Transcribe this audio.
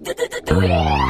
do, do, do, do it.